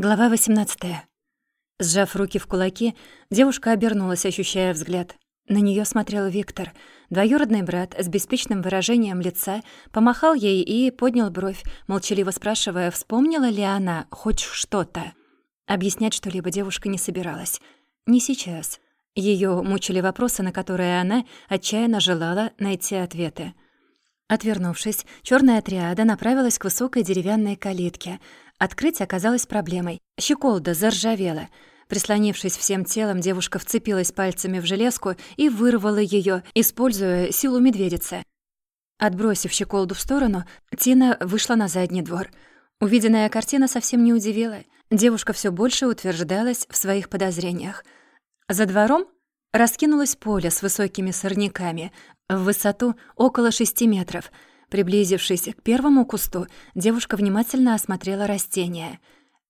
Глава 18. Сжав руки в кулаки, девушка обернулась, ощущая взгляд. На нее смотрел Виктор. Двоюродный брат с беспечным выражением лица помахал ей и поднял бровь, молчаливо спрашивая, вспомнила ли она хоть что-то. Объяснять что-либо девушка не собиралась. Не сейчас. Ее мучили вопросы, на которые она отчаянно желала найти ответы. Отвернувшись, черная триада направилась к высокой деревянной калитке — Открыть оказалось проблемой. Щеколда заржавела. Прислонившись всем телом, девушка вцепилась пальцами в железку и вырвала ее, используя силу медведицы. Отбросив щеколду в сторону, Тина вышла на задний двор. Увиденная картина совсем не удивила. Девушка все больше утверждалась в своих подозрениях. За двором раскинулось поле с высокими сорняками в высоту около шести метров — Приблизившись к первому кусту, девушка внимательно осмотрела растения.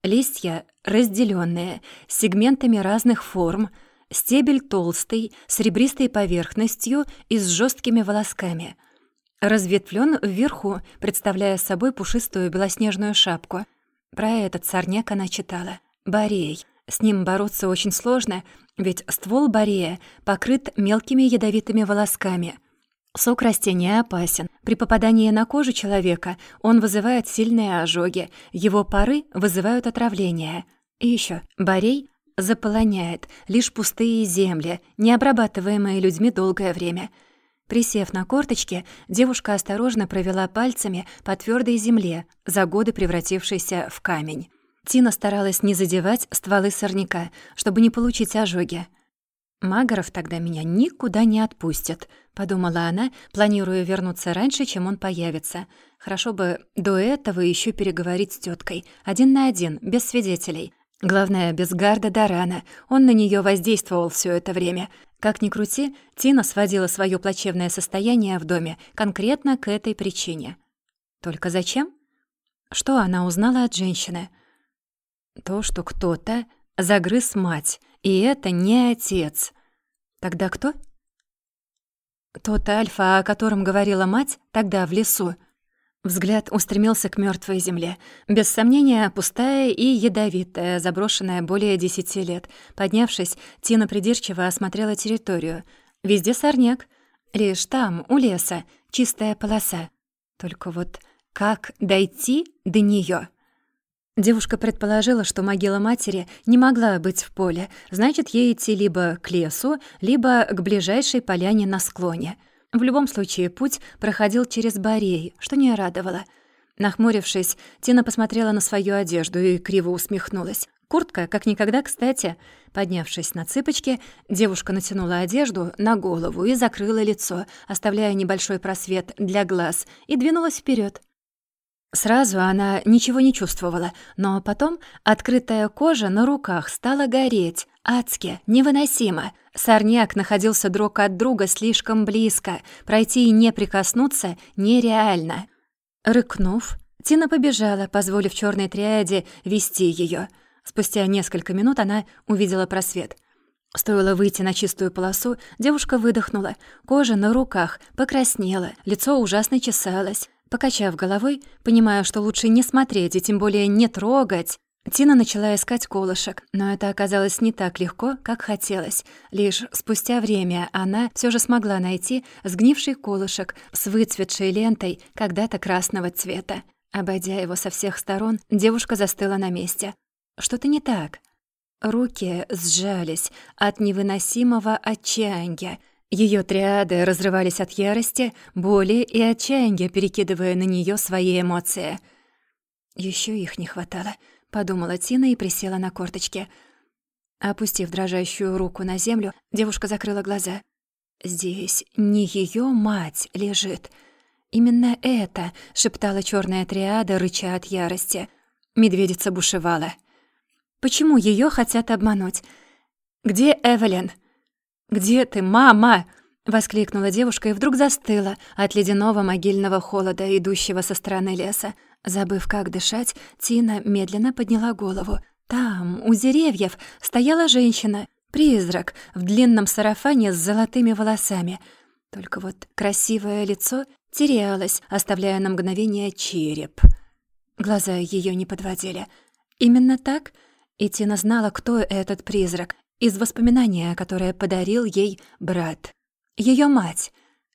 Листья разделенные, с сегментами разных форм, стебель толстый, с ребристой поверхностью и с жесткими волосками. Разветвлен вверху, представляя собой пушистую белоснежную шапку. Про этот сорняк она читала. Борей. С ним бороться очень сложно, ведь ствол борея покрыт мелкими ядовитыми волосками — Сок растения опасен. При попадании на кожу человека он вызывает сильные ожоги, его пары вызывают отравление. И еще борей заполоняет лишь пустые земли, не обрабатываемые людьми долгое время. Присев на корточки, девушка осторожно провела пальцами по твердой земле, за годы превратившейся в камень. Тина старалась не задевать стволы сорняка, чтобы не получить ожоги. «Магоров тогда меня никуда не отпустят», — подумала она, планируя вернуться раньше, чем он появится. Хорошо бы до этого еще переговорить с теткой, один на один, без свидетелей. Главное, без Гарда Дарана. Он на нее воздействовал все это время. Как ни крути, Тина сводила свое плачевное состояние в доме конкретно к этой причине. Только зачем? Что она узнала от женщины? То, что кто-то загрыз мать, и это не отец. Тогда кто? Тот Альфа, о котором говорила мать тогда в лесу. Взгляд устремился к мертвой земле. Без сомнения, пустая и ядовитая, заброшенная более десяти лет. Поднявшись, Тина придирчиво осмотрела территорию. Везде сорняк. Лишь там, у леса, чистая полоса. Только вот как дойти до нее? Девушка предположила, что могила матери не могла быть в поле, значит, ей идти либо к лесу, либо к ближайшей поляне на склоне. В любом случае, путь проходил через Борей, что не радовало. Нахмурившись, Тина посмотрела на свою одежду и криво усмехнулась. Куртка, как никогда кстати. Поднявшись на цыпочки, девушка натянула одежду на голову и закрыла лицо, оставляя небольшой просвет для глаз, и двинулась вперед. Сразу она ничего не чувствовала, но потом открытая кожа на руках стала гореть, адски, невыносимо. Сорняк находился друг от друга слишком близко, пройти и не прикоснуться нереально. Рыкнув, Тина побежала, позволив черной триаде вести ее. Спустя несколько минут она увидела просвет. Стоило выйти на чистую полосу, девушка выдохнула. Кожа на руках покраснела, лицо ужасно чесалось. Покачав головой, понимая, что лучше не смотреть и тем более не трогать, Тина начала искать колышек, но это оказалось не так легко, как хотелось. Лишь спустя время она все же смогла найти сгнивший колышек с выцветшей лентой когда-то красного цвета. Обойдя его со всех сторон, девушка застыла на месте. Что-то не так. Руки сжались от невыносимого отчаяния. Ее триады разрывались от ярости, боли и отчаяния, перекидывая на нее свои эмоции. Еще их не хватало, подумала Тина и присела на корточки. Опустив дрожащую руку на землю, девушка закрыла глаза. Здесь не ее мать лежит. Именно это шептала черная триада, рыча от ярости. Медведица бушевала. Почему ее хотят обмануть? Где Эвелин? «Где ты, мама?» — воскликнула девушка и вдруг застыла от ледяного могильного холода, идущего со стороны леса. Забыв, как дышать, Тина медленно подняла голову. Там, у деревьев, стояла женщина, призрак, в длинном сарафане с золотыми волосами. Только вот красивое лицо терялось, оставляя на мгновение череп. Глаза ее не подводили. Именно так? И Тина знала, кто этот призрак, из воспоминания, которое подарил ей брат. Ее мать,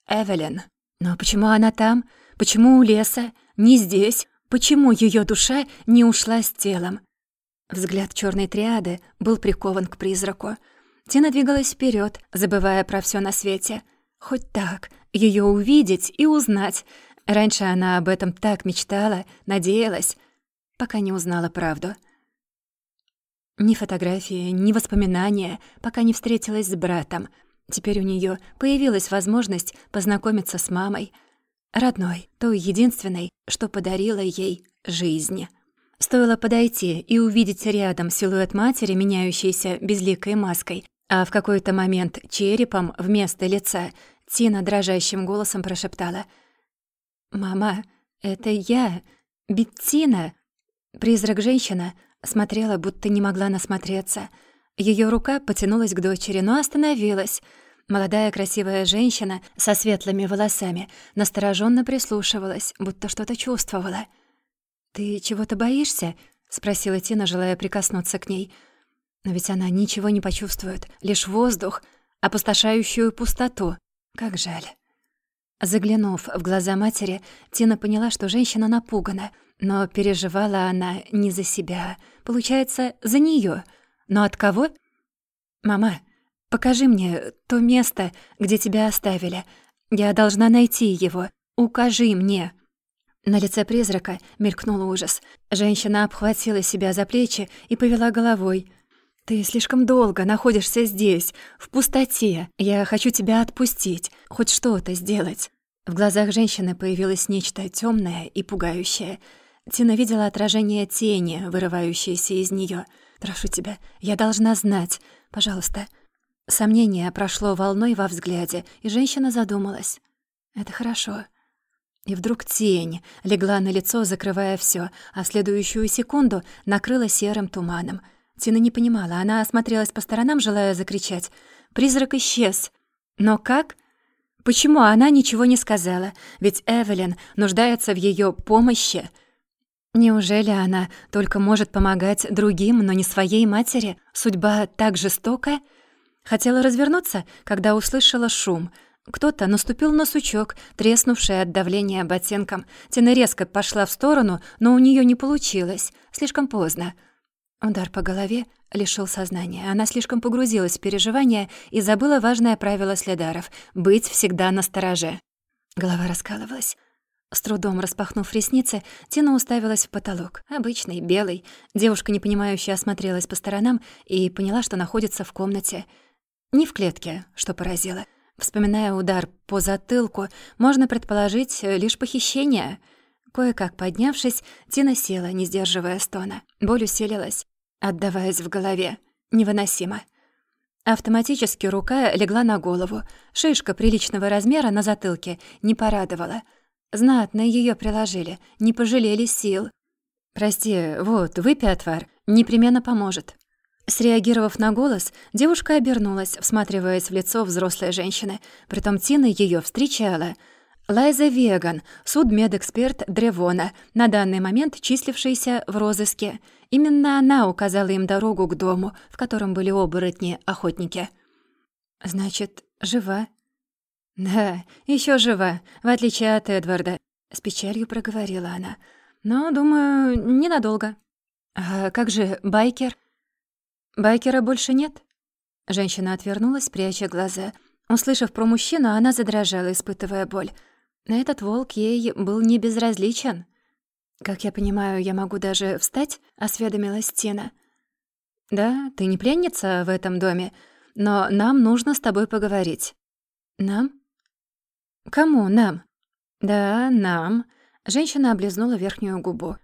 Эвелин. Но почему она там? Почему у леса? Не здесь? Почему ее душа не ушла с телом? Взгляд черной триады был прикован к призраку. Тина двигалась вперед, забывая про все на свете. Хоть так, ее увидеть и узнать. Раньше она об этом так мечтала, надеялась, пока не узнала правду. Ни фотографии, ни воспоминания, пока не встретилась с братом. Теперь у нее появилась возможность познакомиться с мамой, родной, той единственной, что подарила ей жизнь. Стоило подойти и увидеть рядом силуэт матери, меняющийся безликой маской, а в какой-то момент черепом вместо лица, Тина дрожащим голосом прошептала «Мама, это я, Беттина!» Призрак-женщина смотрела, будто не могла насмотреться. Ее рука потянулась к дочери, но остановилась. Молодая красивая женщина со светлыми волосами настороженно прислушивалась, будто что-то чувствовала — «Ты чего-то боишься?» — спросила Тина, желая прикоснуться к ней. Но ведь она ничего не почувствует, лишь воздух, опустошающую пустоту. Как жаль. Заглянув в глаза матери, Тина поняла, что женщина напугана, но переживала она не за себя, получается, за неё. Но от кого? «Мама, покажи мне то место, где тебя оставили. Я должна найти его. Укажи мне». На лице призрака мелькнул ужас. Женщина обхватила себя за плечи и повела головой. «Ты слишком долго находишься здесь, в пустоте. Я хочу тебя отпустить, хоть что-то сделать». В глазах женщины появилось нечто тёмное и пугающее. Тина видела отражение тени, вырывающейся из неё. «Прошу тебя, я должна знать. Пожалуйста». Сомнение прошло волной во взгляде, и женщина задумалась. «Это хорошо. И вдруг тень легла на лицо, закрывая все, а в следующую секунду накрыла серым туманом. Тина не понимала, она осмотрелась по сторонам, желая закричать. Призрак исчез. Но как? Почему она ничего не сказала? Ведь Эвелин нуждается в ее помощи. Неужели она только может помогать другим, но не своей матери? Судьба так жестока? Хотела развернуться, когда услышала шум — кто-то наступил на сучок, треснувший от давления ботинком. Тина резко пошла в сторону, но у нее не получилось. Слишком поздно. Удар по голове лишил сознания. Она слишком погрузилась в переживания и забыла важное правило следаров — быть всегда на стороже. Голова раскалывалась. С трудом распахнув ресницы, Тина уставилась в потолок. Обычный, белый. Девушка, непонимающе осмотрелась по сторонам и поняла, что находится в комнате. Не в клетке, что поразило. Вспоминая удар по затылку, можно предположить э, лишь похищение. Кое-как поднявшись, Тина села, не сдерживая стона. Боль усилилась, отдаваясь в голове. Невыносимо. Автоматически рука легла на голову. Шишка приличного размера на затылке не порадовала. Знатно ее приложили, не пожалели сил. «Прости, вот, выпей отвар, непременно поможет». Среагировав на голос, девушка обернулась, всматриваясь в лицо взрослой женщины. Притом Тина ее встречала. Лайза Веган, судмедэксперт Древона, на данный момент числившийся в розыске. Именно она указала им дорогу к дому, в котором были оборотни-охотники. «Значит, жива?» «Да, еще жива, в отличие от Эдварда», — с печалью проговорила она. «Но, думаю, ненадолго». «А как же байкер?» «Байкера больше нет?» Женщина отвернулась, пряча глаза. Услышав про мужчину, она задрожала, испытывая боль. Этот волк ей был не безразличен. «Как я понимаю, я могу даже встать?» — осведомилась Тина. «Да, ты не пленница в этом доме, но нам нужно с тобой поговорить». «Нам?» «Кому нам?» «Да, нам». Женщина облизнула верхнюю губу.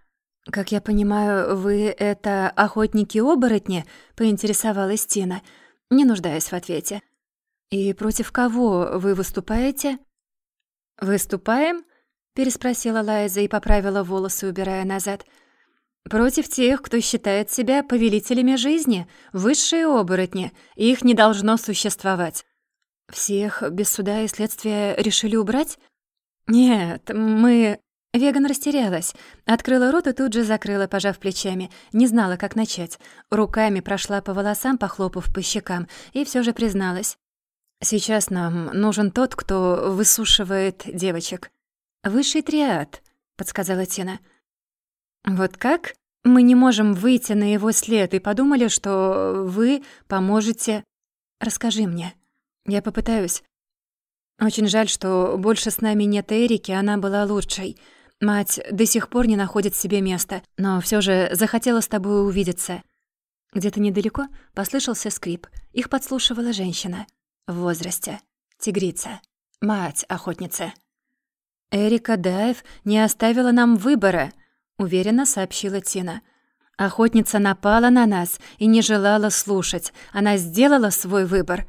«Как я понимаю, вы — это охотники-оборотни?» — поинтересовалась Тина, не нуждаясь в ответе. «И против кого вы выступаете?» «Выступаем?» — переспросила Лайза и поправила волосы, убирая назад. «Против тех, кто считает себя повелителями жизни, высшие оборотни, их не должно существовать». «Всех без суда и следствия решили убрать?» «Нет, мы...» Веган растерялась, открыла рот и тут же закрыла, пожав плечами, не знала, как начать. Руками прошла по волосам, похлопав по щекам, и все же призналась. «Сейчас нам нужен тот, кто высушивает девочек». «Высший триад», — подсказала Тина. «Вот как? Мы не можем выйти на его след и подумали, что вы поможете...» «Расскажи мне. Я попытаюсь. Очень жаль, что больше с нами нет Эрики, она была лучшей. Мать до сих пор не находит себе места, но все же захотела с тобой увидеться. Где-то недалеко послышался скрип. Их подслушивала женщина. В возрасте. Тигрица. Мать охотницы. «Эрика Даев не оставила нам выбора», — уверенно сообщила Тина. «Охотница напала на нас и не желала слушать. Она сделала свой выбор».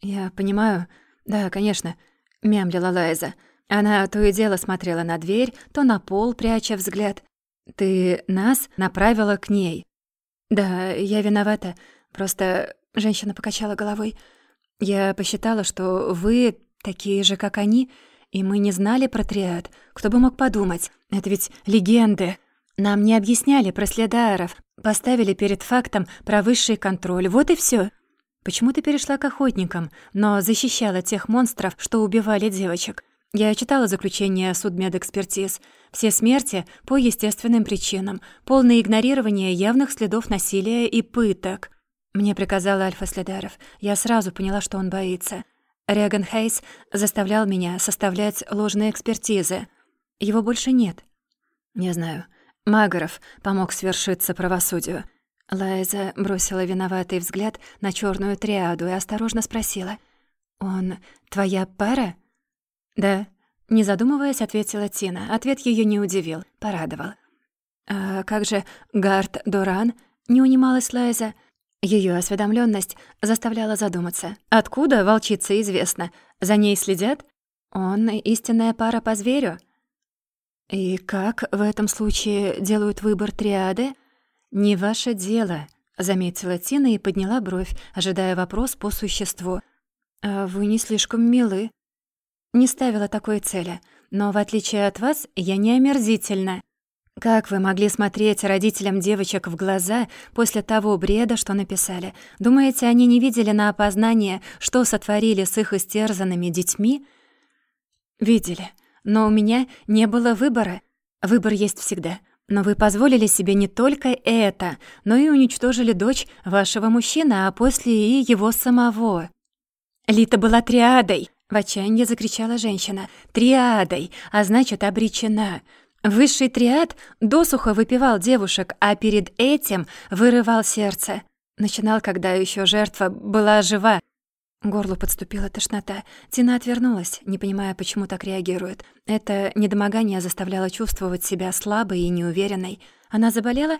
«Я понимаю. Да, конечно», — мямлила Лайза. Она то и дело смотрела на дверь, то на пол, пряча взгляд. «Ты нас направила к ней». «Да, я виновата. Просто...» — женщина покачала головой. «Я посчитала, что вы такие же, как они, и мы не знали про триад. Кто бы мог подумать? Это ведь легенды. Нам не объясняли про следааров, поставили перед фактом про высший контроль. Вот и все. Почему ты перешла к охотникам, но защищала тех монстров, что убивали девочек? Я читала заключение судмедэкспертиз. Все смерти по естественным причинам, полное игнорирование явных следов насилия и пыток. Мне приказал Альфа Следаров. Я сразу поняла, что он боится. Реган Хейс заставлял меня составлять ложные экспертизы. Его больше нет. Не знаю. Магоров помог свершиться правосудию. Лайза бросила виноватый взгляд на черную триаду и осторожно спросила. «Он твоя пара?» «Да», — не задумываясь, ответила Тина. Ответ ее не удивил, порадовал. «А как же Гард Доран?» — не унималась Лайза. Ее осведомленность заставляла задуматься. Откуда волчица известна? За ней следят? Он истинная пара по зверю? И как в этом случае делают выбор триады? Не ваше дело, заметила Тина и подняла бровь, ожидая вопрос по существу. А вы не слишком милы. Не ставила такой цели, но в отличие от вас, я не омерзительна. Как вы могли смотреть родителям девочек в глаза после того бреда, что написали? Думаете, они не видели на опознание, что сотворили с их истерзанными детьми? Видели. Но у меня не было выбора. Выбор есть всегда. Но вы позволили себе не только это, но и уничтожили дочь вашего мужчины, а после и его самого. Лита была триадой, в отчаянии закричала женщина. «Триадой, а значит, обречена. Высший триад досуха выпивал девушек, а перед этим вырывал сердце. Начинал, когда еще жертва была жива. Горлу подступила тошнота. Тина отвернулась, не понимая, почему так реагирует. Это недомогание заставляло чувствовать себя слабой и неуверенной. Она заболела?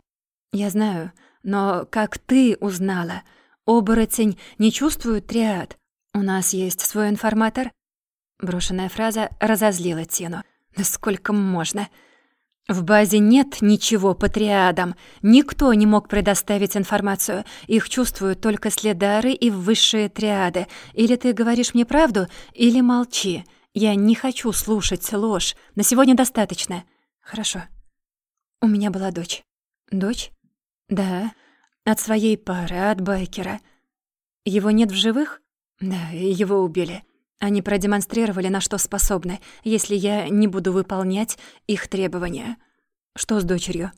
Я знаю. Но как ты узнала? Оборотень не чувствует триад. «У нас есть свой информатор?» Брошенная фраза разозлила Тину. «Насколько можно?» «В базе нет ничего по триадам. Никто не мог предоставить информацию. Их чувствуют только следары и высшие триады. Или ты говоришь мне правду, или молчи. Я не хочу слушать ложь. На сегодня достаточно». «Хорошо. У меня была дочь». «Дочь?» «Да. От своей пары, от байкера. Его нет в живых?» Да, его убили. Они продемонстрировали, на что способны, если я не буду выполнять их требования. Что с дочерью?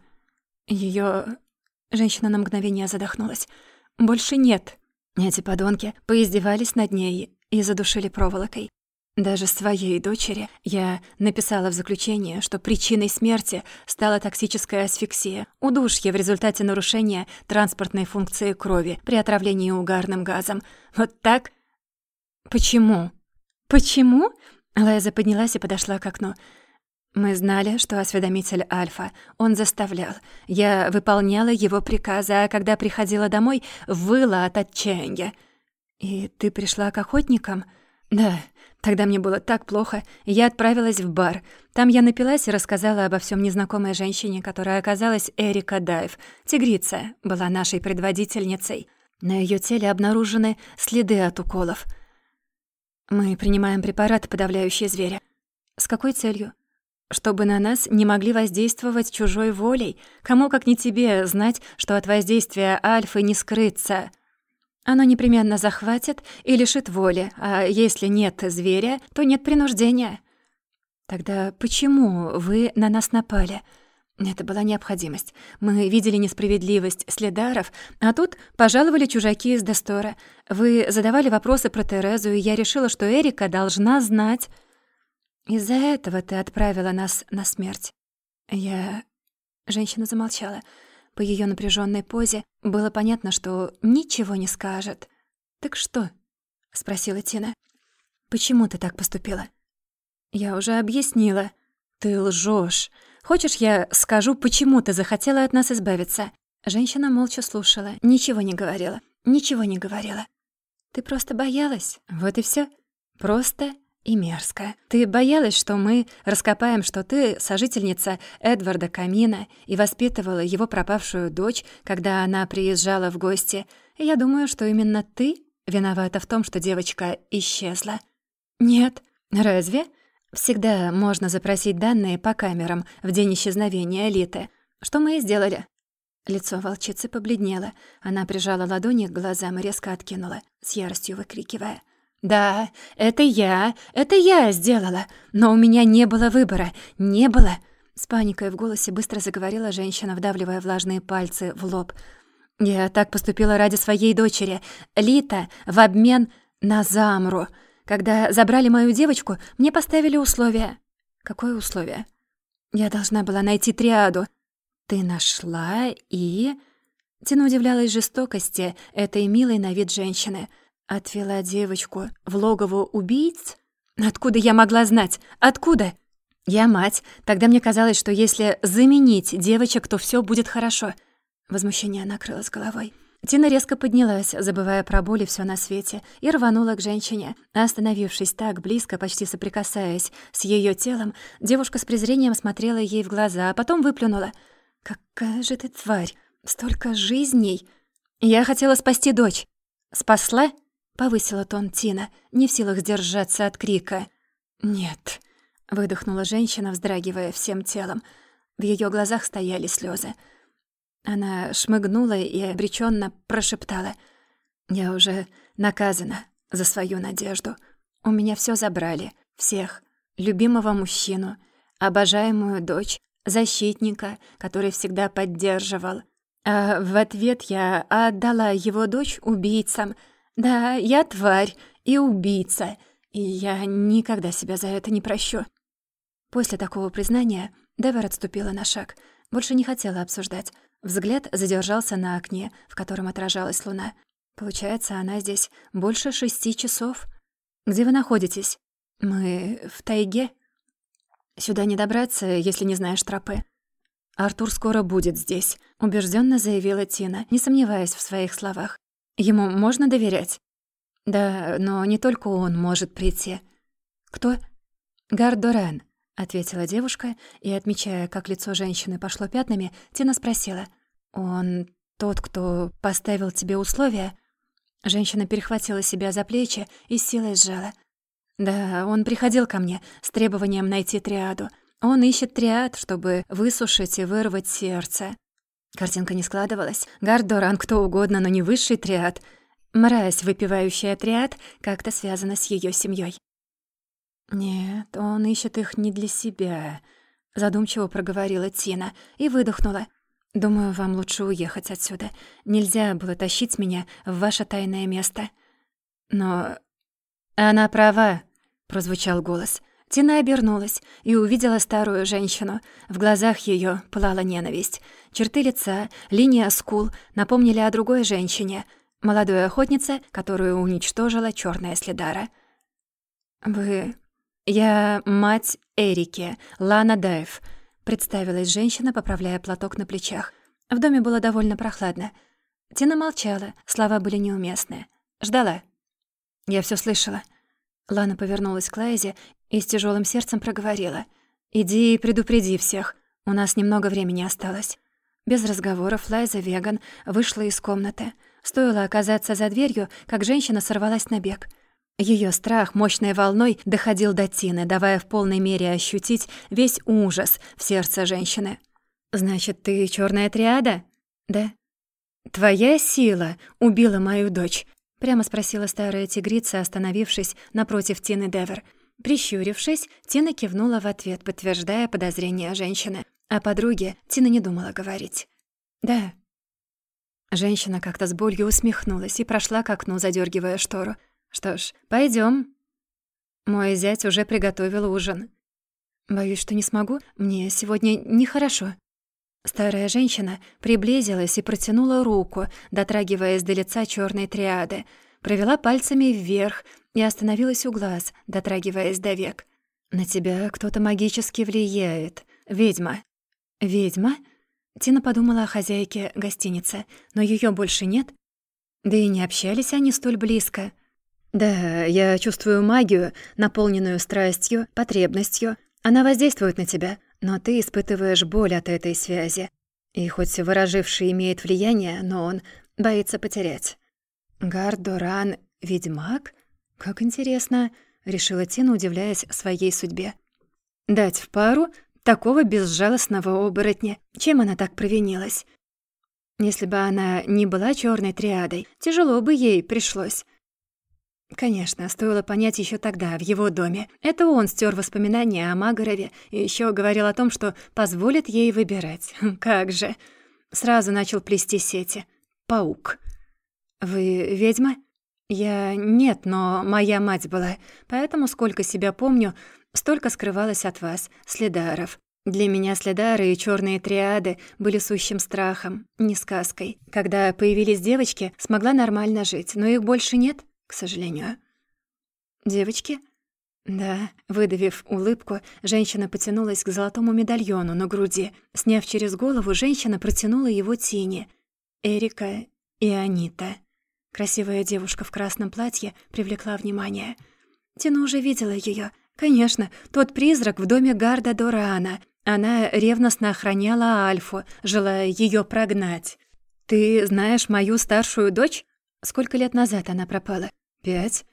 Её... Женщина на мгновение задохнулась. Больше нет. Эти подонки поиздевались над ней и задушили проволокой. Даже своей дочери я написала в заключение, что причиной смерти стала токсическая асфиксия, удушье в результате нарушения транспортной функции крови при отравлении угарным газом. Вот так «Почему?» «Почему?» Лайза поднялась и подошла к окну. «Мы знали, что осведомитель Альфа. Он заставлял. Я выполняла его приказы, а когда приходила домой, выла от отчаяния. И ты пришла к охотникам?» «Да. Тогда мне было так плохо. Я отправилась в бар. Там я напилась и рассказала обо всем незнакомой женщине, которая оказалась Эрика Дайв. Тигрица была нашей предводительницей. На ее теле обнаружены следы от уколов». Мы принимаем препараты, подавляющие зверя. С какой целью? чтобы на нас не могли воздействовать чужой волей. Кому, как не тебе, знать, что от воздействия альфы не скрыться. Оно непременно захватит и лишит воли, а если нет зверя, то нет принуждения. Тогда почему вы на нас напали? Это была необходимость. Мы видели несправедливость следаров, а тут пожаловали чужаки из Достора. Вы задавали вопросы про Терезу, и я решила, что Эрика должна знать... Из-за этого ты отправила нас на смерть. Я... Женщина замолчала. По ее напряженной позе было понятно, что ничего не скажет. «Так что?» — спросила Тина. «Почему ты так поступила?» «Я уже объяснила. Ты лжешь. Хочешь, я скажу, почему ты захотела от нас избавиться?» Женщина молча слушала, ничего не говорила, ничего не говорила. «Ты просто боялась, вот и все. Просто и мерзко. Ты боялась, что мы раскопаем, что ты сожительница Эдварда Камина и воспитывала его пропавшую дочь, когда она приезжала в гости. Я думаю, что именно ты виновата в том, что девочка исчезла. Нет. Разве? Всегда можно запросить данные по камерам в день исчезновения Элиты. Что мы и сделали. Лицо волчицы побледнело. Она прижала ладони к глазам и резко откинула, с яростью выкрикивая — «Да, это я, это я сделала, но у меня не было выбора, не было!» С паникой в голосе быстро заговорила женщина, вдавливая влажные пальцы в лоб. «Я так поступила ради своей дочери, Лита, в обмен на Замру. Когда забрали мою девочку, мне поставили условия». «Какое условие?» «Я должна была найти триаду». «Ты нашла и...» Тина удивлялась жестокости этой милой на вид женщины — Отвела девочку в логово убийц? Откуда я могла знать? Откуда? Я мать. Тогда мне казалось, что если заменить девочек, то все будет хорошо. Возмущение накрыло с головой. Тина резко поднялась, забывая про боль и всё на свете, и рванула к женщине. Остановившись так близко, почти соприкасаясь с её телом, девушка с презрением смотрела ей в глаза, а потом выплюнула. «Какая же ты тварь! Столько жизней! Я хотела спасти дочь. Спасла?» Повысила тон Тина, не в силах сдержаться от крика. «Нет», — выдохнула женщина, вздрагивая всем телом. В ее глазах стояли слезы. Она шмыгнула и обреченно прошептала. «Я уже наказана за свою надежду. У меня все забрали, всех. Любимого мужчину, обожаемую дочь, защитника, который всегда поддерживал. А в ответ я отдала его дочь убийцам — да, я тварь и убийца, и я никогда себя за это не прощу. После такого признания Девер отступила на шаг, больше не хотела обсуждать. Взгляд задержался на окне, в котором отражалась луна. Получается, она здесь больше шести часов. Где вы находитесь? Мы в тайге. Сюда не добраться, если не знаешь тропы. Артур скоро будет здесь, убежденно заявила Тина, не сомневаясь в своих словах. Ему можно доверять? Да, но не только он может прийти. Кто? Гардорен, ответила девушка, и, отмечая, как лицо женщины пошло пятнами, Тина спросила. Он тот, кто поставил тебе условия? Женщина перехватила себя за плечи и силой сжала. Да, он приходил ко мне с требованием найти триаду. Он ищет триад, чтобы высушить и вырвать сердце. Картинка не складывалась. Гардоран кто угодно, но не высший триад. Мразь, выпивающая триад, как-то связана с ее семьей. «Нет, он ищет их не для себя», — задумчиво проговорила Тина и выдохнула. «Думаю, вам лучше уехать отсюда. Нельзя было тащить меня в ваше тайное место». «Но...» «Она права», — прозвучал голос. Тина обернулась и увидела старую женщину. В глазах ее пылала ненависть. Черты лица, линия скул напомнили о другой женщине, молодой охотнице, которую уничтожила черная следара. «Вы... Я мать Эрики, Лана Дайв», — представилась женщина, поправляя платок на плечах. В доме было довольно прохладно. Тина молчала, слова были неуместные. Ждала. «Я все слышала». Лана повернулась к Лайзе и с тяжелым сердцем проговорила. «Иди и предупреди всех. У нас немного времени осталось». Без разговоров Лайза Веган вышла из комнаты. Стоило оказаться за дверью, как женщина сорвалась на бег. Ее страх мощной волной доходил до Тины, давая в полной мере ощутить весь ужас в сердце женщины. «Значит, ты черная триада?» «Да». «Твоя сила убила мою дочь?» — прямо спросила старая тигрица, остановившись напротив Тины Девер. Прищурившись, Тина кивнула в ответ, подтверждая подозрения женщины. А подруге Тина не думала говорить. «Да». Женщина как-то с болью усмехнулась и прошла к окну, задергивая штору. Что ж, пойдем. Мой зять уже приготовил ужин. Боюсь, что не смогу. Мне сегодня нехорошо. Старая женщина приблизилась и протянула руку, дотрагиваясь до лица черной триады, провела пальцами вверх и остановилась у глаз, дотрагиваясь до век. «На тебя кто-то магически влияет. Ведьма». «Ведьма?» Тина подумала о хозяйке гостиницы, но ее больше нет. Да и не общались они столь близко. «Да, я чувствую магию, наполненную страстью, потребностью. Она воздействует на тебя, но ты испытываешь боль от этой связи. И хоть выраживший имеет влияние, но он боится потерять». «Гардоран — ведьмак? Как интересно!» — решила Тина, удивляясь своей судьбе. «Дать в пару такого безжалостного оборотня. Чем она так провинилась?» Если бы она не была черной триадой, тяжело бы ей пришлось. Конечно, стоило понять еще тогда, в его доме. Это он стер воспоминания о Магарове и еще говорил о том, что позволит ей выбирать. Как же. Сразу начал плести сети. Паук. «Вы ведьма?» «Я... нет, но моя мать была. Поэтому, сколько себя помню, столько скрывалась от вас, следаров. Для меня следары и черные триады были сущим страхом, не сказкой. Когда появились девочки, смогла нормально жить, но их больше нет к сожалению. «Девочки?» Да, выдавив улыбку, женщина потянулась к золотому медальону на груди. Сняв через голову, женщина протянула его тени. Эрика и Анита. Красивая девушка в красном платье привлекла внимание. Тина уже видела ее. Конечно, тот призрак в доме Гарда Дораана. Она ревностно охраняла Альфу, желая ее прогнать. «Ты знаешь мою старшую дочь?» Сколько лет назад она пропала? «Пять?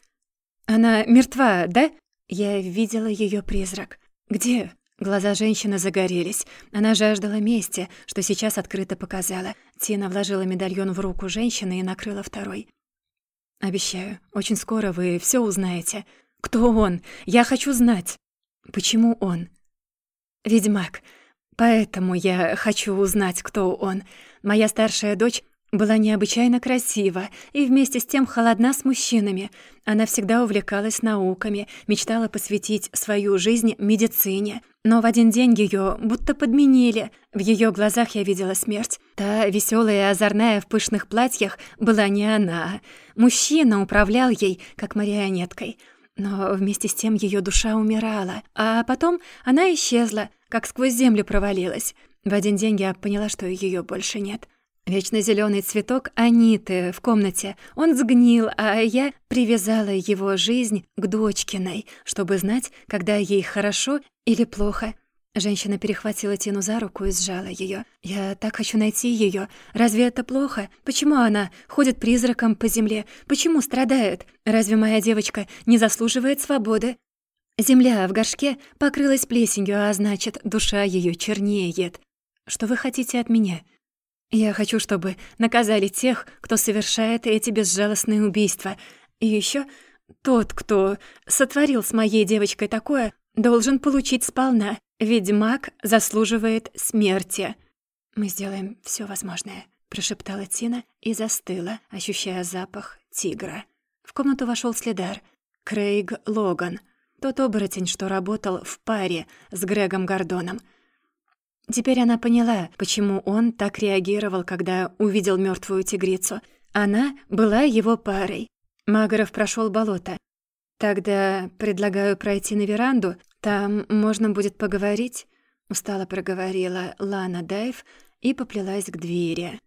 Она мертва, да?» Я видела ее призрак. «Где?» Глаза женщины загорелись. Она жаждала мести, что сейчас открыто показала. Тина вложила медальон в руку женщины и накрыла второй. «Обещаю, очень скоро вы все узнаете. Кто он? Я хочу знать. Почему он?» «Ведьмак. Поэтому я хочу узнать, кто он. Моя старшая дочь была необычайно красива и вместе с тем холодна с мужчинами. Она всегда увлекалась науками, мечтала посвятить свою жизнь медицине. Но в один день ее будто подменили. В ее глазах я видела смерть. Та веселая и озорная в пышных платьях была не она. Мужчина управлял ей, как марионеткой. Но вместе с тем ее душа умирала. А потом она исчезла, как сквозь землю провалилась. В один день я поняла, что ее больше нет. Вечно зеленый цветок Аниты в комнате. Он сгнил, а я привязала его жизнь к дочкиной, чтобы знать, когда ей хорошо или плохо. Женщина перехватила Тину за руку и сжала ее. «Я так хочу найти ее. Разве это плохо? Почему она ходит призраком по земле? Почему страдает? Разве моя девочка не заслуживает свободы?» Земля в горшке покрылась плесенью, а значит, душа ее чернеет. «Что вы хотите от меня?» Я хочу, чтобы наказали тех, кто совершает эти безжалостные убийства. И еще тот, кто сотворил с моей девочкой такое, должен получить сполна. Ведьмак заслуживает смерти. Мы сделаем все возможное, прошептала Тина и застыла, ощущая запах тигра. В комнату вошел следар Крейг Логан, тот оборотень, что работал в паре с Грегом Гордоном — Теперь она поняла, почему он так реагировал, когда увидел мертвую тигрицу. Она была его парой. Магаров прошел болото. «Тогда предлагаю пройти на веранду, там можно будет поговорить», — устало проговорила Лана Дайв и поплелась к двери.